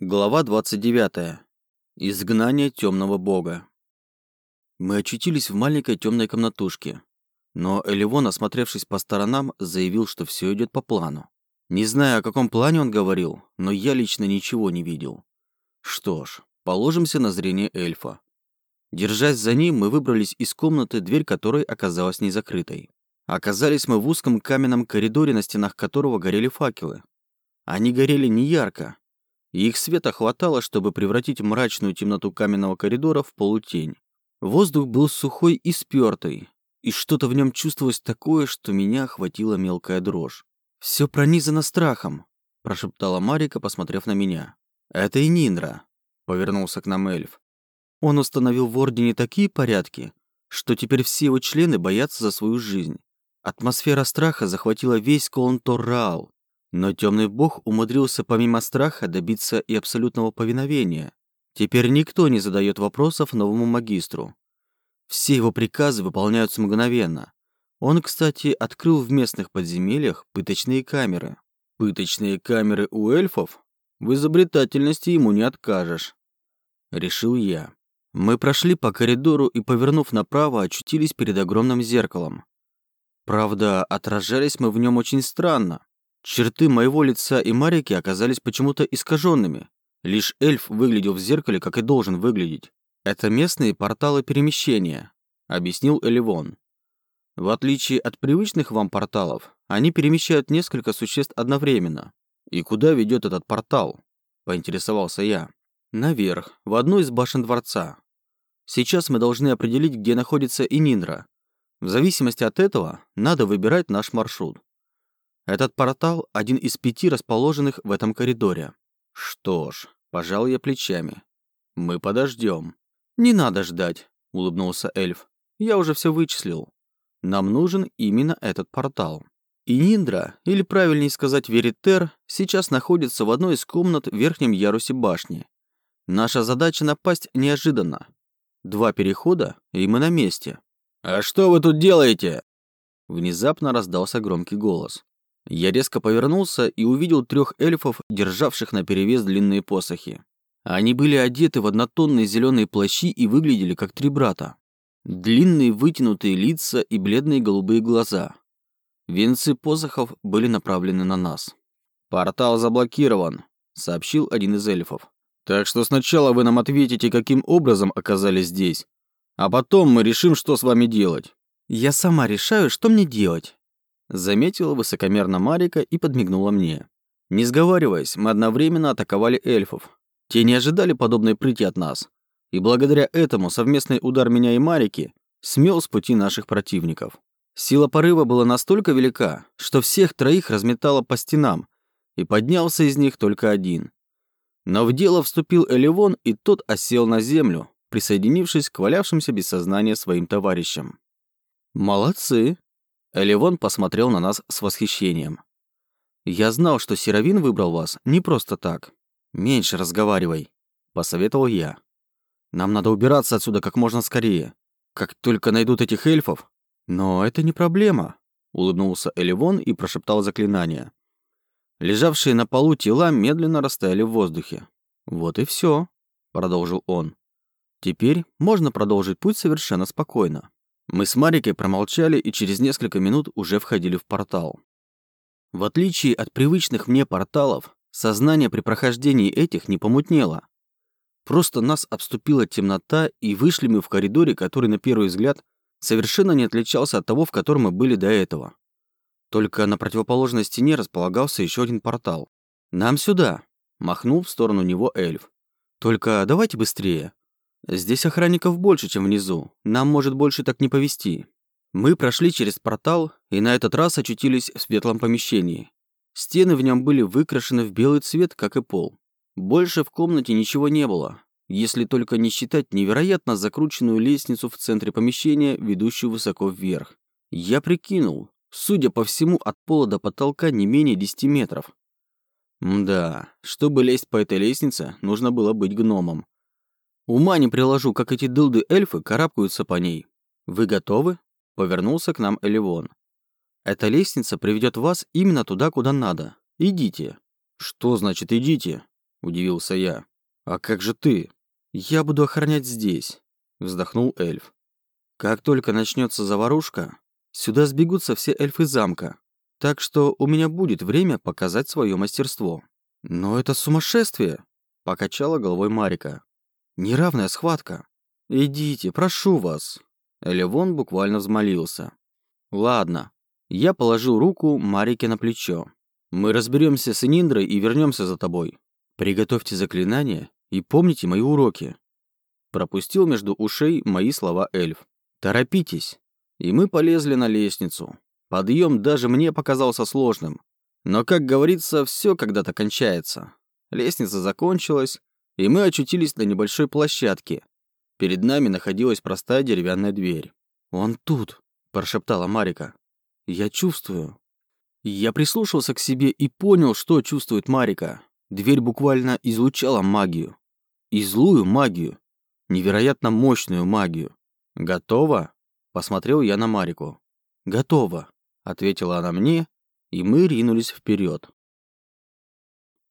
Глава 29. Изгнание темного бога. Мы очутились в маленькой темной комнатушке, но Эливон, осмотревшись по сторонам, заявил, что все идет по плану. Не знаю, о каком плане он говорил, но я лично ничего не видел. Что ж, положимся на зрение эльфа. Держась за ним, мы выбрались из комнаты, дверь которой оказалась не закрытой. Оказались мы в узком каменном коридоре, на стенах которого горели факелы. Они горели не ярко, их света хватало, чтобы превратить мрачную темноту каменного коридора в полутень. Воздух был сухой и спёртый, и что-то в нем чувствовалось такое, что меня охватила мелкая дрожь. «Все пронизано страхом», – прошептала Марика, посмотрев на меня. «Это и Ниндра», – повернулся к нам эльф. «Он установил в Ордене такие порядки, что теперь все его члены боятся за свою жизнь. Атмосфера страха захватила весь Колнтор-Раал, но темный бог умудрился помимо страха добиться и абсолютного повиновения. Теперь никто не задает вопросов новому магистру. Все его приказы выполняются мгновенно. Он, кстати, открыл в местных подземельях пыточные камеры. Пыточные камеры у эльфов? В изобретательности ему не откажешь. Решил я. Мы прошли по коридору и, повернув направо, очутились перед огромным зеркалом. Правда, отражались мы в нем очень странно. Черты моего лица и Марики оказались почему-то искаженными. Лишь эльф выглядел в зеркале, как и должен выглядеть. Это местные порталы перемещения, объяснил Эливон. В отличие от привычных вам порталов, они перемещают несколько существ одновременно. И куда ведет этот портал? Поинтересовался я. Наверх, в одну из башен дворца. Сейчас мы должны определить, где находится Ининдра. В зависимости от этого, надо выбирать наш маршрут. Этот портал – один из пяти расположенных в этом коридоре. Что ж, пожал я плечами. Мы подождем. Не надо ждать, улыбнулся эльф. Я уже все вычислил. Нам нужен именно этот портал. И Ниндра, или правильнее сказать Веритер, сейчас находится в одной из комнат в верхнем ярусе башни. Наша задача напасть неожиданно. Два перехода, и мы на месте. «А что вы тут делаете?» Внезапно раздался громкий голос. Я резко повернулся и увидел трех эльфов, державших на перевес длинные посохи. Они были одеты в однотонные зеленые плащи и выглядели как три брата. Длинные вытянутые лица и бледные голубые глаза. Венцы посохов были направлены на нас. «Портал заблокирован», — сообщил один из эльфов. «Так что сначала вы нам ответите, каким образом оказались здесь, а потом мы решим, что с вами делать». «Я сама решаю, что мне делать», Заметила высокомерно Марика и подмигнула мне. Не сговариваясь, мы одновременно атаковали эльфов. Те не ожидали подобной прыти от нас. И благодаря этому совместный удар меня и Марики смел с пути наших противников. Сила порыва была настолько велика, что всех троих разметало по стенам, и поднялся из них только один. Но в дело вступил Эливон, и тот осел на землю, присоединившись к валявшимся без сознания своим товарищам. «Молодцы!» Эливон посмотрел на нас с восхищением. «Я знал, что Серовин выбрал вас не просто так. Меньше разговаривай», — посоветовал я. «Нам надо убираться отсюда как можно скорее. Как только найдут этих эльфов...» «Но это не проблема», — улыбнулся Эливон и прошептал заклинание. Лежавшие на полу тела медленно растаяли в воздухе. «Вот и все», — продолжил он. «Теперь можно продолжить путь совершенно спокойно». Мы с Марикой промолчали и через несколько минут уже входили в портал. В отличие от привычных мне порталов, сознание при прохождении этих не помутнело. Просто нас обступила темнота, и вышли мы в коридоре, который на первый взгляд совершенно не отличался от того, в котором мы были до этого. Только на противоположной стене располагался еще один портал. «Нам сюда!» – махнул в сторону него эльф. «Только давайте быстрее, Здесь охранников больше, чем внизу. Нам может больше так не повезти. Мы прошли через портал и на этот раз очутились в светлом помещении. Стены в нем были выкрашены в белый цвет, как и пол. Больше в комнате ничего не было, если только не считать невероятно закрученную лестницу в центре помещения, ведущую высоко вверх. Я прикинул, судя по всему, от пола до потолка не менее 10 метров. Да, чтобы лезть по этой лестнице, нужно было быть гномом. Ума не приложу, как эти дылды-эльфы карабкаются по ней. Вы готовы? Повернулся к нам Эливон. Эта лестница приведет вас именно туда, куда надо. Идите. Что значит идите? – удивился я. «А как же ты?» «Я буду охранять здесь», – вздохнул эльф. «Как только начнется заварушка, сюда сбегутся все эльфы замка, так что у меня будет время показать свое мастерство». «Но это сумасшествие!» – покачала головой Марика. «Неравная схватка. Идите, прошу вас». Элевон буквально взмолился. «Ладно». Я положил руку Марике на плечо. «Мы разберемся с Ининдрой и вернемся за тобой. Приготовьте заклинание и помните мои уроки». Пропустил между ушей мои слова эльф. «Торопитесь». И мы полезли на лестницу. Подъем даже мне показался сложным. Но, как говорится, все когда-то кончается. Лестница закончилась, и мы очутились на небольшой площадке. Перед нами находилась простая деревянная дверь. «Он тут», – прошептала Марика. «Я чувствую». Я прислушался к себе и понял, что чувствует Марика. Дверь буквально излучала магию. И злую магию. Невероятно мощную магию. «Готово?» – посмотрел я на Марику. «Готово», – ответила она мне, и мы ринулись вперед.